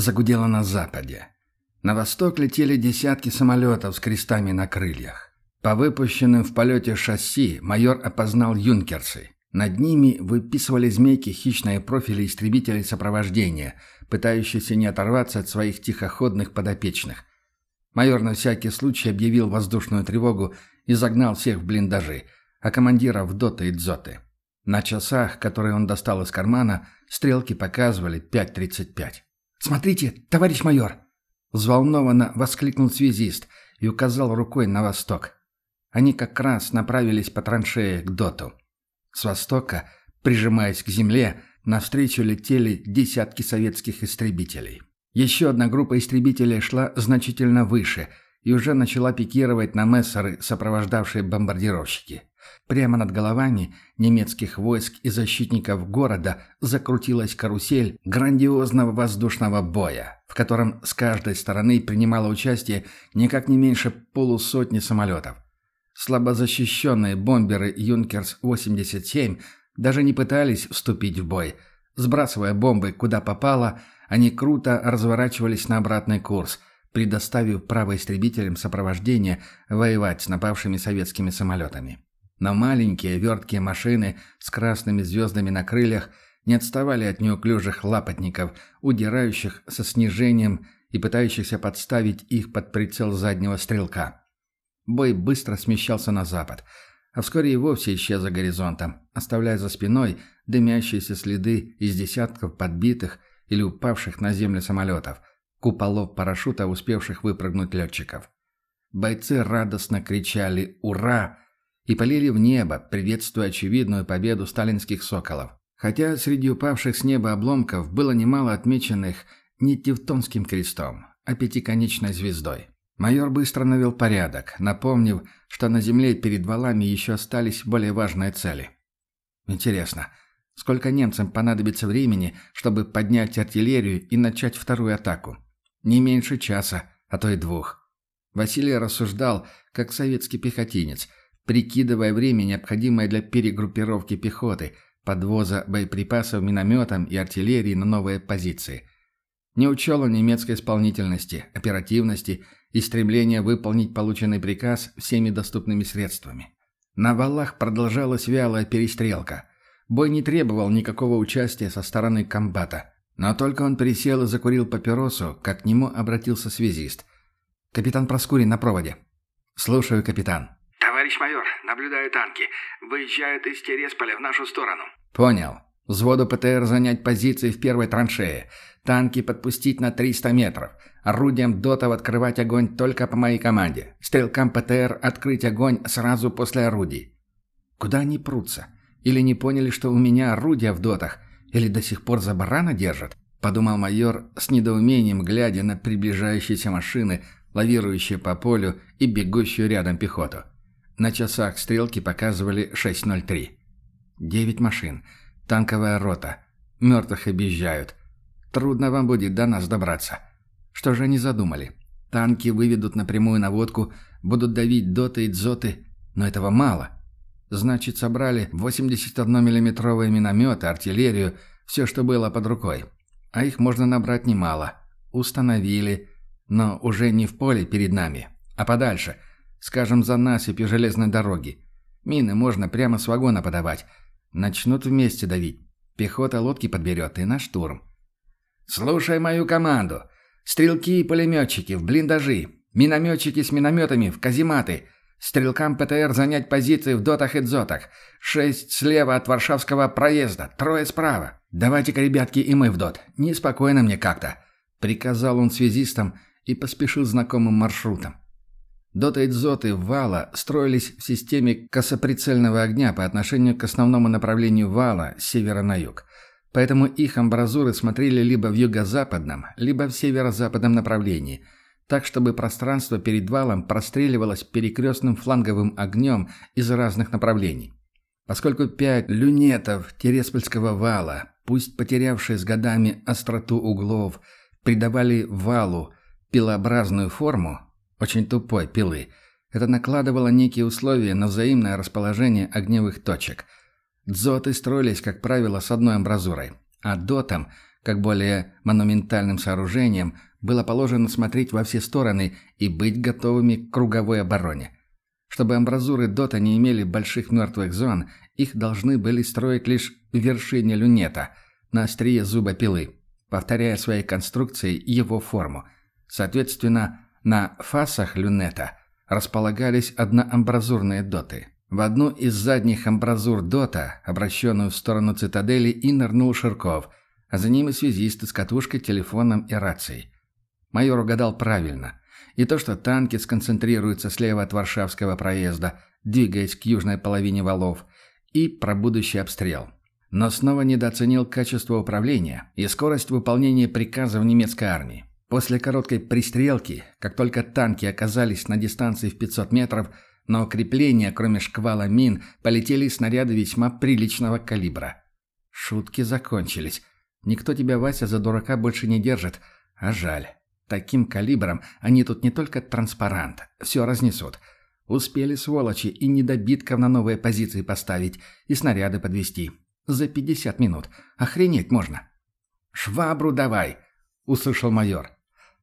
загудело на западе. На восток летели десятки самолетов с крестами на крыльях. По выпущенным в полете шасси майор опознал юнкерсы. Над ними выписывали змейки хищные профили истребителей сопровождения, пытающиеся не оторваться от своих тихоходных подопечных. Майор на всякий случай объявил воздушную тревогу и загнал всех в блиндажи, а командира в доты и дзоты. На часах, которые он достал из кармана, стрелки показывали 5.35. «Смотрите, товарищ майор!» Взволнованно воскликнул связист и указал рукой на восток. Они как раз направились по траншее к доту. С востока, прижимаясь к земле, навстречу летели десятки советских истребителей. Еще одна группа истребителей шла значительно выше и уже начала пикировать на мессеры, сопровождавшие бомбардировщики. Прямо над головами немецких войск и защитников города закрутилась карусель грандиозного воздушного боя, в котором с каждой стороны принимало участие никак не меньше полусотни самолетов. Слабо защищенные бомберы «Юнкерс-87» даже не пытались вступить в бой. Сбрасывая бомбы куда попало, они круто разворачивались на обратный курс, предоставив право истребителям сопровождения воевать с напавшими советскими самолетами. Но маленькие верткие машины с красными звездами на крыльях не отставали от неуклюжих лапотников, удирающих со снижением и пытающихся подставить их под прицел заднего стрелка. Бой быстро смещался на запад, а вскоре и вовсе исчез за горизонтом, оставляя за спиной дымящиеся следы из десятков подбитых или упавших на землю самолетов, куполов парашюта, успевших выпрыгнуть летчиков. Бойцы радостно кричали «Ура!» и полили в небо, приветствуя очевидную победу сталинских «Соколов». Хотя среди упавших с неба обломков было немало отмеченных не Тевтонским крестом, а пятиконечной звездой. Майор быстро навел порядок, напомнив, что на земле перед валами еще остались более важные цели. Интересно, сколько немцам понадобится времени, чтобы поднять артиллерию и начать вторую атаку? Не меньше часа, а то и двух. Василий рассуждал, как советский пехотинец, прикидывая время, необходимое для перегруппировки пехоты, подвоза боеприпасов минометам и артиллерии на новые позиции. Не учел он немецкой исполнительности, оперативности и стремление выполнить полученный приказ всеми доступными средствами. На валах продолжалась вялая перестрелка. Бой не требовал никакого участия со стороны комбата. Но только он присел и закурил папиросу, как к нему обратился связист. «Капитан Проскурин на проводе». «Слушаю, капитан». «Товарищ майор, наблюдаю танки. Выезжают из Тересполя в нашу сторону». «Понял. Взводу ПТР занять позиции в первой траншее. Танки подпустить на 300 метров. Орудием дотов открывать огонь только по моей команде. Стрелкам ПТР открыть огонь сразу после орудий. Куда они прутся? Или не поняли, что у меня орудия в дотах? Или до сих пор за барана держат? Подумал майор с недоумением, глядя на приближающиеся машины, лавирующие по полю и бегущую рядом пехоту. На часах стрелки показывали 6.03. Девять машин. Танковая рота. Мертвых объезжают. Трудно вам будет до нас добраться. Что же они задумали? Танки выведут на прямую наводку, будут давить доты и дзоты, но этого мало. Значит, собрали 81 миллиметровые минометы, артиллерию, все, что было под рукой. А их можно набрать немало. Установили, но уже не в поле перед нами, а подальше, скажем, за насыпью железной дороги. Мины можно прямо с вагона подавать. Начнут вместе давить. Пехота лодки подберет и на штурм. «Слушай мою команду. Стрелки и пулеметчики в блиндажи. Минометчики с минометами в казематы. Стрелкам ПТР занять позиции в дотах и дзотах. Шесть слева от Варшавского проезда, трое справа. Давайте-ка, ребятки, и мы в дот. Неспокойно мне как-то». Приказал он связистам и поспешил знакомым маршрутом. Доты и дзоты вала строились в системе косоприцельного огня по отношению к основному направлению вала с севера на юг. Поэтому их амбразуры смотрели либо в юго-западном, либо в северо-западном направлении, так чтобы пространство перед валом простреливалось перекрестным фланговым огнем из разных направлений. Поскольку пять люнетов Тереспольского вала, пусть потерявшие с годами остроту углов, придавали валу пилообразную форму, очень тупой пилы, это накладывало некие условия на взаимное расположение огневых точек – Дзоты строились, как правило, с одной амбразурой, а дотам как более монументальным сооружениям, было положено смотреть во все стороны и быть готовыми к круговой обороне. Чтобы амбразуры ДОТа не имели больших мертвых зон, их должны были строить лишь в вершине люнета, на острие зуба пилы, повторяя своей конструкцией его форму. Соответственно, на фасах люнета располагались одноамбразурные доты. В одну из задних амбразур дота, обращенную в сторону цитадели, и нырнул Ширков, а за ним и связисты с катушкой, телефоном и рацией. Майор угадал правильно. И то, что танки сконцентрируются слева от Варшавского проезда, двигаясь к южной половине валов, и про будущий обстрел. Но снова недооценил качество управления и скорость выполнения приказов немецкой армии. После короткой пристрелки, как только танки оказались на дистанции в 500 метров, на укрепление, кроме шквала мин, полетели снаряды весьма приличного калибра. Шутки закончились. Никто тебя, Вася, за дурака больше не держит. А жаль. Таким калибром они тут не только транспарант, все разнесут. Успели сволочи и недобитков на новые позиции поставить, и снаряды подвести. За 50 минут. Охренеть можно. «Швабру давай!» — услышал майор.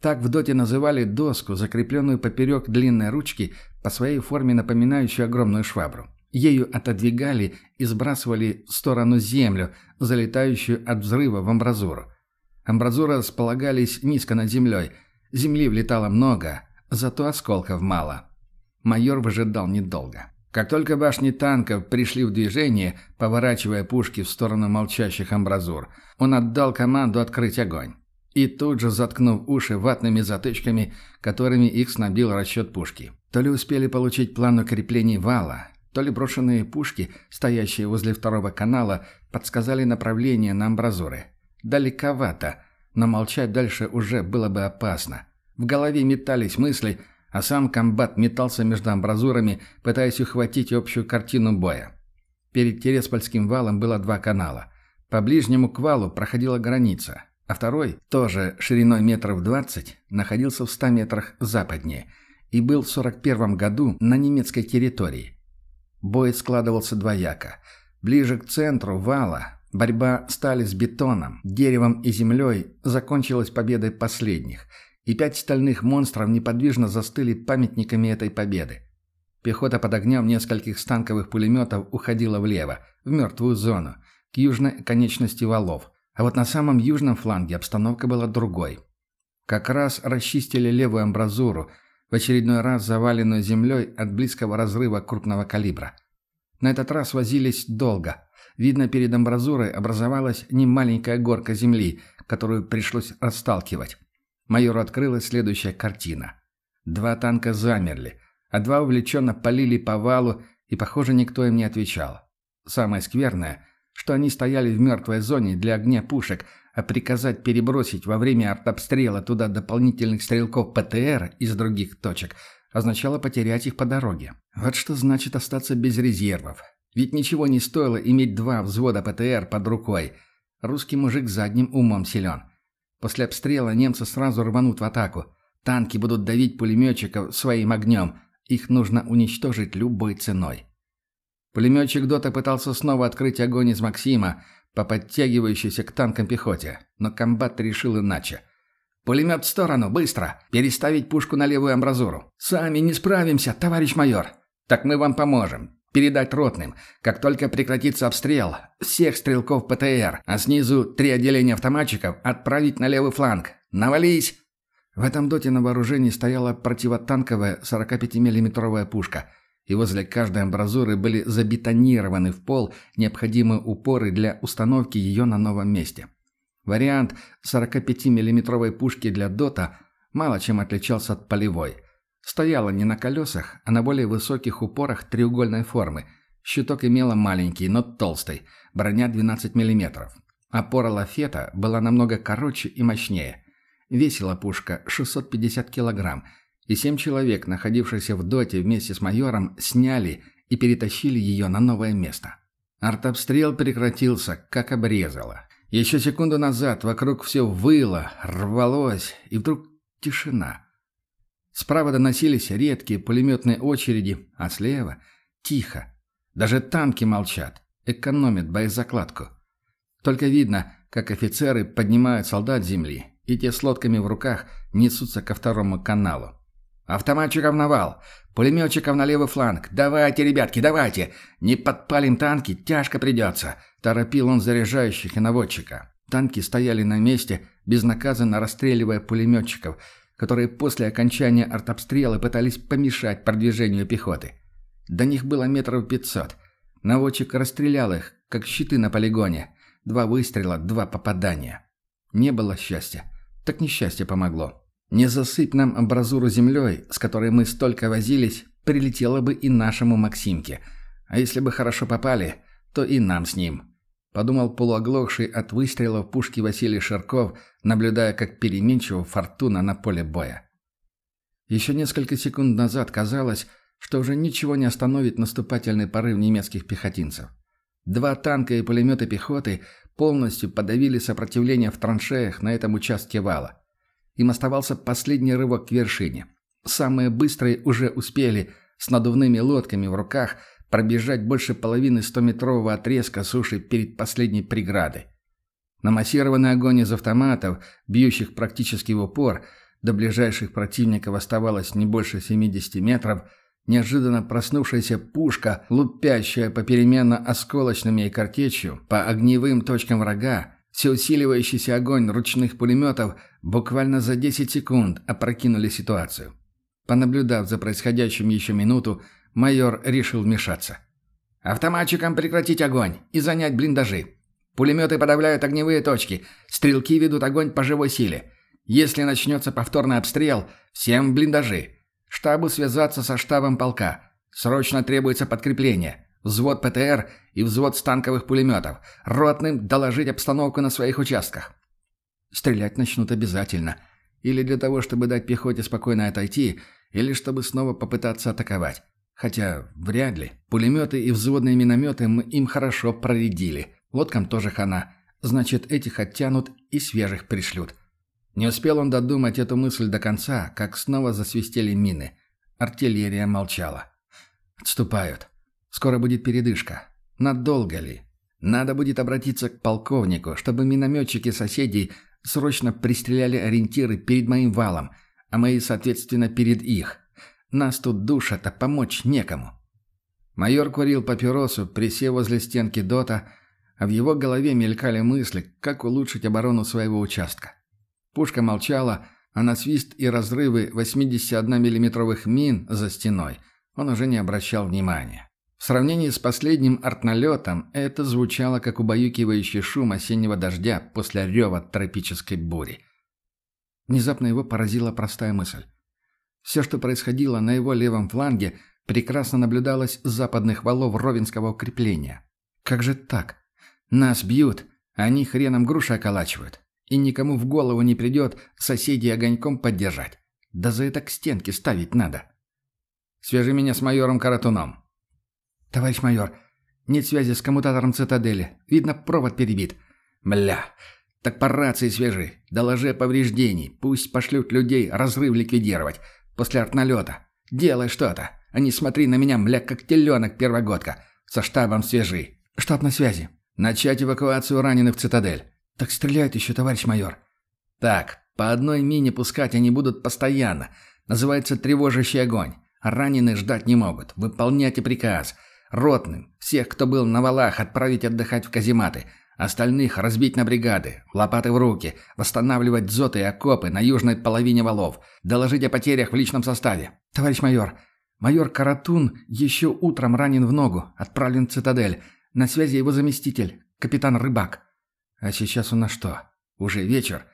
Так в доте называли доску, закрепленную поперек длинной ручки, по своей форме напоминающую огромную швабру. Ею отодвигали и сбрасывали в сторону землю, залетающую от взрыва в амбразуру. Амбразуры располагались низко над землей. Земли влетало много, зато осколков мало. Майор выжидал недолго. Как только башни танков пришли в движение, поворачивая пушки в сторону молчащих амбразур, он отдал команду открыть огонь. И тут же заткнув уши ватными затычками, которыми их снабдил расчет пушки. То ли успели получить план укреплений вала, то ли брошенные пушки, стоящие возле второго канала, подсказали направление на амбразуры. Далековато, но молчать дальше уже было бы опасно. В голове метались мысли, а сам комбат метался между амбразурами, пытаясь ухватить общую картину боя. Перед Тереспольским валом было два канала. По ближнему к валу проходила граница, а второй, тоже шириной метров двадцать, находился в ста метрах западнее и был в сорок первом году на немецкой территории. Бой складывался двояко. Ближе к центру вала борьба стали с бетоном, деревом и землей закончилась победой последних, и пять стальных монстров неподвижно застыли памятниками этой победы. Пехота под огнем нескольких станковых пулеметов уходила влево, в мертвую зону, к южной конечности валов – а вот на самом южном фланге обстановка была другой. Как раз расчистили левую амбразуру, в очередной раз заваленную землей от близкого разрыва крупного калибра. На этот раз возились долго. Видно, перед амбразурой образовалась немаленькая горка земли, которую пришлось расталкивать. Майору открылась следующая картина. Два танка замерли, а два увлеченно полили по валу, и, похоже, никто им не отвечал. Самое скверное – что они стояли в мертвой зоне для огня пушек, а приказать перебросить во время артобстрела туда дополнительных стрелков ПТР из других точек означало потерять их по дороге. Вот что значит остаться без резервов. Ведь ничего не стоило иметь два взвода ПТР под рукой. Русский мужик задним умом силен. После обстрела немцы сразу рванут в атаку. Танки будут давить пулеметчиков своим огнем. Их нужно уничтожить любой ценой. Пулеметчик Дота пытался снова открыть огонь из Максима по подтягивающейся к танкам пехоте, но комбат решил иначе. «Пулемет в сторону, быстро! Переставить пушку на левую амбразуру!» «Сами не справимся, товарищ майор!» «Так мы вам поможем. Передать ротным. Как только прекратится обстрел, всех стрелков ПТР, а снизу три отделения автоматчиков отправить на левый фланг. Навались!» В этом доте на вооружении стояла противотанковая 45 миллиметровая пушка – и возле каждой амбразуры были забетонированы в пол необходимые упоры для установки ее на новом месте. Вариант 45 миллиметровой пушки для ДОТа мало чем отличался от полевой. Стояла не на колесах, а на более высоких упорах треугольной формы. Щиток имела маленький, но толстый, броня 12 мм. Опора лафета была намного короче и мощнее. Весила пушка 650 килограмм, и семь человек, находившихся в доте вместе с майором, сняли и перетащили ее на новое место. Артобстрел прекратился, как обрезало. Еще секунду назад вокруг все выло, рвалось, и вдруг тишина. Справа доносились редкие пулеметные очереди, а слева — тихо. Даже танки молчат, экономят боезакладку. Только видно, как офицеры поднимают солдат земли, и те с лодками в руках несутся ко второму каналу. «Автоматчиков навал! Пулеметчиков на левый фланг! Давайте, ребятки, давайте! Не подпалим танки, тяжко придется!» Торопил он заряжающих и наводчика. Танки стояли на месте, безнаказанно расстреливая пулеметчиков, которые после окончания артобстрела пытались помешать продвижению пехоты. До них было метров пятьсот. Наводчик расстрелял их, как щиты на полигоне. Два выстрела, два попадания. Не было счастья. Так несчастье помогло. Не засыпь нам амбразуру землей, с которой мы столько возились, прилетело бы и нашему Максимке. А если бы хорошо попали, то и нам с ним. Подумал полуоглохший от выстрелов пушки Василий Ширков, наблюдая, как переменчива фортуна на поле боя. Еще несколько секунд назад казалось, что уже ничего не остановит наступательный порыв немецких пехотинцев. Два танка и пулеметы пехоты полностью подавили сопротивление в траншеях на этом участке вала. Им оставался последний рывок к вершине. Самые быстрые уже успели, с надувными лодками в руках, пробежать больше половины стометрового отрезка суши перед последней преградой. На массированный огонь из автоматов, бьющих практически в упор, до ближайших противников оставалось не больше 70 метров, неожиданно проснувшаяся пушка, лупящая попеременно осколочными и картечью по огневым точкам врага, все усиливающийся огонь ручных пулеметов буквально за 10 секунд опрокинули ситуацию. Понаблюдав за происходящим еще минуту, майор решил вмешаться. «Автоматчикам прекратить огонь и занять блиндажи. Пулеметы подавляют огневые точки, стрелки ведут огонь по живой силе. Если начнется повторный обстрел, всем блиндажи. Штабу связаться со штабом полка. Срочно требуется подкрепление взвод ПТР и взвод станковых пулеметов. Ротным доложить обстановку на своих участках. Стрелять начнут обязательно. Или для того, чтобы дать пехоте спокойно отойти, или чтобы снова попытаться атаковать. Хотя, вряд ли. Пулеметы и взводные минометы мы им хорошо проредили. Лодкам тоже хана. Значит, этих оттянут и свежих пришлют. Не успел он додумать эту мысль до конца, как снова засвистели мины. Артиллерия молчала. Отступают. Скоро будет передышка. Надолго ли? Надо будет обратиться к полковнику, чтобы минометчики соседей срочно пристреляли ориентиры перед моим валом, а мои, соответственно, перед их. Нас тут душат, а помочь некому. Майор курил папиросу, присев возле стенки дота, а в его голове мелькали мысли, как улучшить оборону своего участка. Пушка молчала, а на свист и разрывы 81 миллиметровых мин за стеной он уже не обращал внимания. В сравнении с последним артналетом это звучало как убаюкивающий шум осеннего дождя после рева тропической бури. Внезапно его поразила простая мысль. Все, что происходило на его левом фланге, прекрасно наблюдалось с западных валов Ровенского укрепления. Как же так? Нас бьют, они хреном груши околачивают. И никому в голову не придет соседей огоньком поддержать. Да за это к стенке ставить надо. «Свяжи меня с майором Каратуном», «Товарищ майор, нет связи с коммутатором цитадели. Видно, провод перебит». «Бля, так по рации свяжи. Доложи о повреждений. Пусть пошлют людей разрыв ликвидировать. После артналета. Делай что-то. А не смотри на меня, мля, как теленок первогодка. Со штабом свяжи». «Штаб на связи». «Начать эвакуацию раненых в цитадель». «Так стреляют еще, товарищ майор». «Так, по одной мине пускать они будут постоянно. Называется тревожащий огонь. Раненых ждать не могут. Выполняйте приказ. Ротным, всех, кто был на валах, отправить отдыхать в казематы. Остальных разбить на бригады, лопаты в руки, восстанавливать дзоты и окопы на южной половине валов, доложить о потерях в личном составе. Товарищ майор, майор Каратун еще утром ранен в ногу, отправлен в цитадель. На связи его заместитель, капитан Рыбак. А сейчас у нас что? Уже вечер.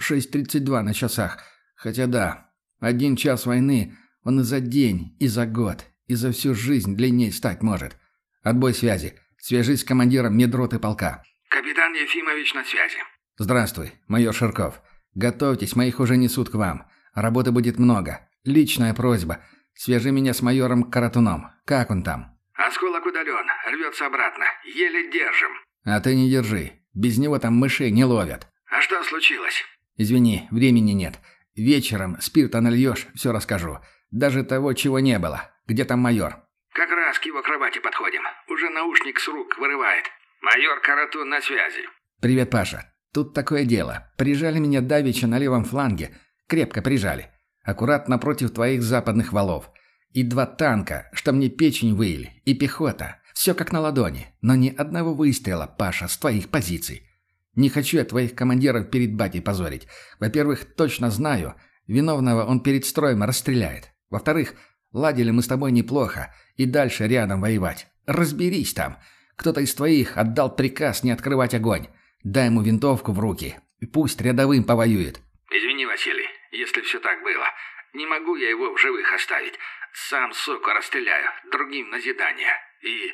6.32 на часах. Хотя да, один час войны, он и за день, и за год, и за всю жизнь длиннее стать может. Отбой связи. Свяжись с командиром медроты полка. Капитан Ефимович на связи. Здравствуй, майор Ширков. Готовьтесь, моих уже несут к вам. Работы будет много. Личная просьба. Свяжи меня с майором Каратуном. Как он там? Осколок удален. Рвется обратно. Еле держим. А ты не держи. Без него там мышей не ловят. А что случилось? Извини, времени нет. Вечером спирта нальешь, все расскажу. Даже того, чего не было. Где там майор?» «Как раз к его кровати подходим. Уже наушник с рук вырывает. Майор Каратун на связи». «Привет, Паша. Тут такое дело. Прижали меня давеча на левом фланге. Крепко прижали. Аккурат напротив твоих западных валов. И два танка, что мне печень выили, и пехота. Все как на ладони. Но ни одного выстрела, Паша, с твоих позиций. Не хочу я твоих командиров перед батей позорить. Во-первых, точно знаю, виновного он перед строем расстреляет. Во-вторых, ладили мы с тобой неплохо, и дальше рядом воевать. Разберись там. Кто-то из твоих отдал приказ не открывать огонь. Дай ему винтовку в руки, и пусть рядовым повоюет. Извини, Василий, если все так было. Не могу я его в живых оставить. Сам, сука, расстреляю. Другим назидание. И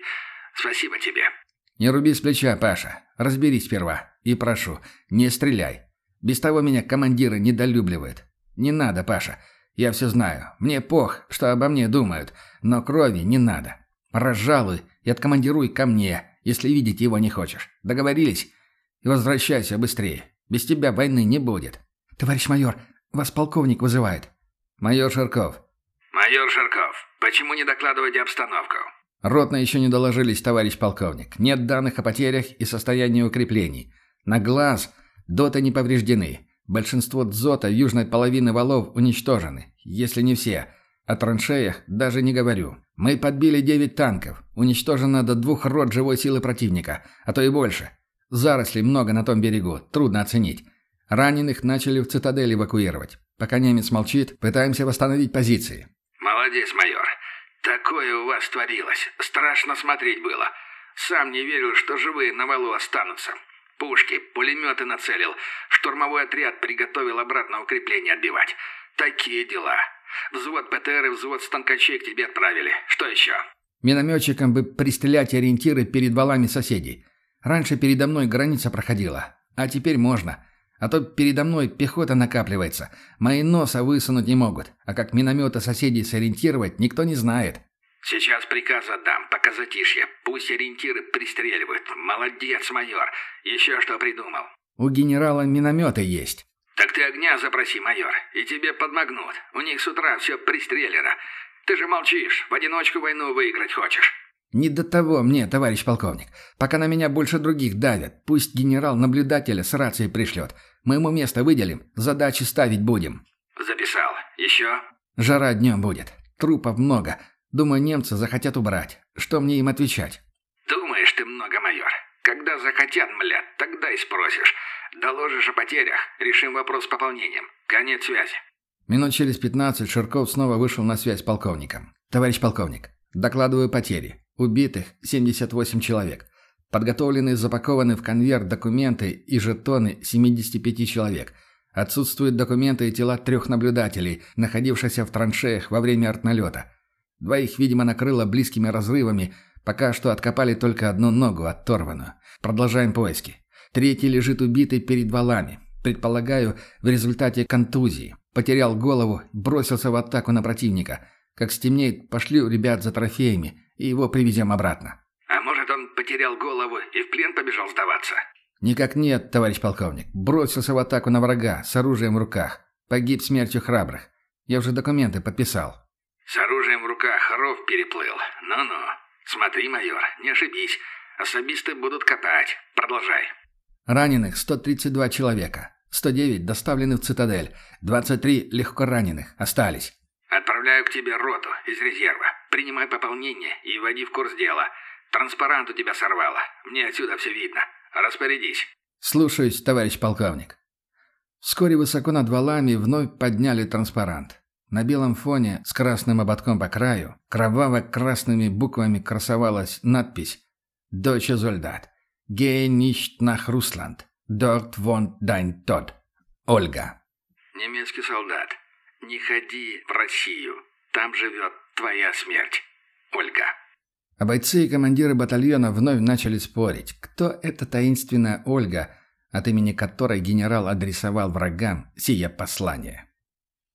спасибо тебе. Не руби с плеча, Паша. Разберись сперва. И прошу, не стреляй. Без того меня командиры недолюбливают. Не надо, Паша. Я все знаю. Мне пох, что обо мне думают. Но крови не надо. Разжалуй и откомандируй ко мне, если видеть его не хочешь. Договорились? И возвращайся быстрее. Без тебя войны не будет. Товарищ майор, вас полковник вызывает. Майор Шарков. Майор Шарков, почему не докладываете обстановку? Ротно еще не доложились, товарищ полковник. Нет данных о потерях и состоянии укреплений. На глаз доты не повреждены. Большинство дзота южной половины валов уничтожены, если не все. О траншеях даже не говорю. Мы подбили 9 танков. Уничтожено до двух рот живой силы противника, а то и больше. Зарослей много на том берегу, трудно оценить. Раненых начали в цитадель эвакуировать. Пока немец молчит, пытаемся восстановить позиции. Молодец, майор. Такое у вас творилось. Страшно смотреть было. Сам не верил, что живые на валу останутся. Пушки, пулеметы нацелил. Штурмовой отряд приготовил обратно укрепление отбивать. Такие дела. Взвод ПТР и взвод станкачей к тебе отправили. Что еще? Минометчикам бы пристрелять ориентиры перед валами соседей. Раньше передо мной граница проходила, а теперь можно. А то передо мной пехота накапливается. Мои носа высунуть не могут. А как минометы соседей сориентировать, никто не знает. Сейчас приказ отдам, пока затишье. Пусть ориентиры пристреливают. Молодец, майор. Еще что придумал? У генерала минометы есть. Так ты огня запроси, майор, и тебе подмогнут. У них с утра все пристрелено. Ты же молчишь, в одиночку войну выиграть хочешь. «Не до того мне, товарищ полковник. Пока на меня больше других давят. Пусть генерал наблюдателя с рацией пришлет. Мы ему место выделим, задачи ставить будем». «Записал. Еще?» «Жара днем будет. Трупов много. Думаю, немцы захотят убрать. Что мне им отвечать?» «Думаешь ты много, майор. Когда захотят, млят, тогда и спросишь. Доложишь о потерях, решим вопрос с пополнением. Конец связи». Минут через пятнадцать Ширков снова вышел на связь с полковником. «Товарищ полковник, докладываю потери. Убитых 78 человек. Подготовлены и запакованы в конверт документы и жетоны 75 человек. Отсутствуют документы и тела трех наблюдателей, находившихся в траншеях во время артналета. Двоих, видимо, накрыло близкими разрывами, пока что откопали только одну ногу, оторванную. Продолжаем поиски. Третий лежит убитый перед валами. Предполагаю, в результате контузии. Потерял голову, бросился в атаку на противника. Как стемнеет, пошлю ребят за трофеями и его привезем обратно». «А может, он потерял голову и в плен побежал сдаваться?» «Никак нет, товарищ полковник. Бросился в атаку на врага с оружием в руках. Погиб смертью храбрых. Я уже документы подписал». «С оружием в руках ров переплыл. Ну-ну. Смотри, майор, не ошибись. Особисты будут катать. Продолжай». Раненых 132 человека. 109 доставлены в цитадель. 23 легко раненых. Остались. Отправляю к тебе роту из резерва. Принимай пополнение и вводи в курс дела. Транспарант у тебя сорвало. Мне отсюда все видно. Распорядись». «Слушаюсь, товарищ полковник». Вскоре высоко над валами вновь подняли транспарант. На белом фоне с красным ободком по краю кроваво-красными буквами красовалась надпись «Deutsche Soldat. Geh nicht nach Russland. Dort wohnt dein Tod. Ольга». «Немецкий солдат. Не ходи в Россию. Там живет твоя смерть. Ольга. А бойцы и командиры батальона вновь начали спорить, кто эта таинственная Ольга, от имени которой генерал адресовал врагам сие послание.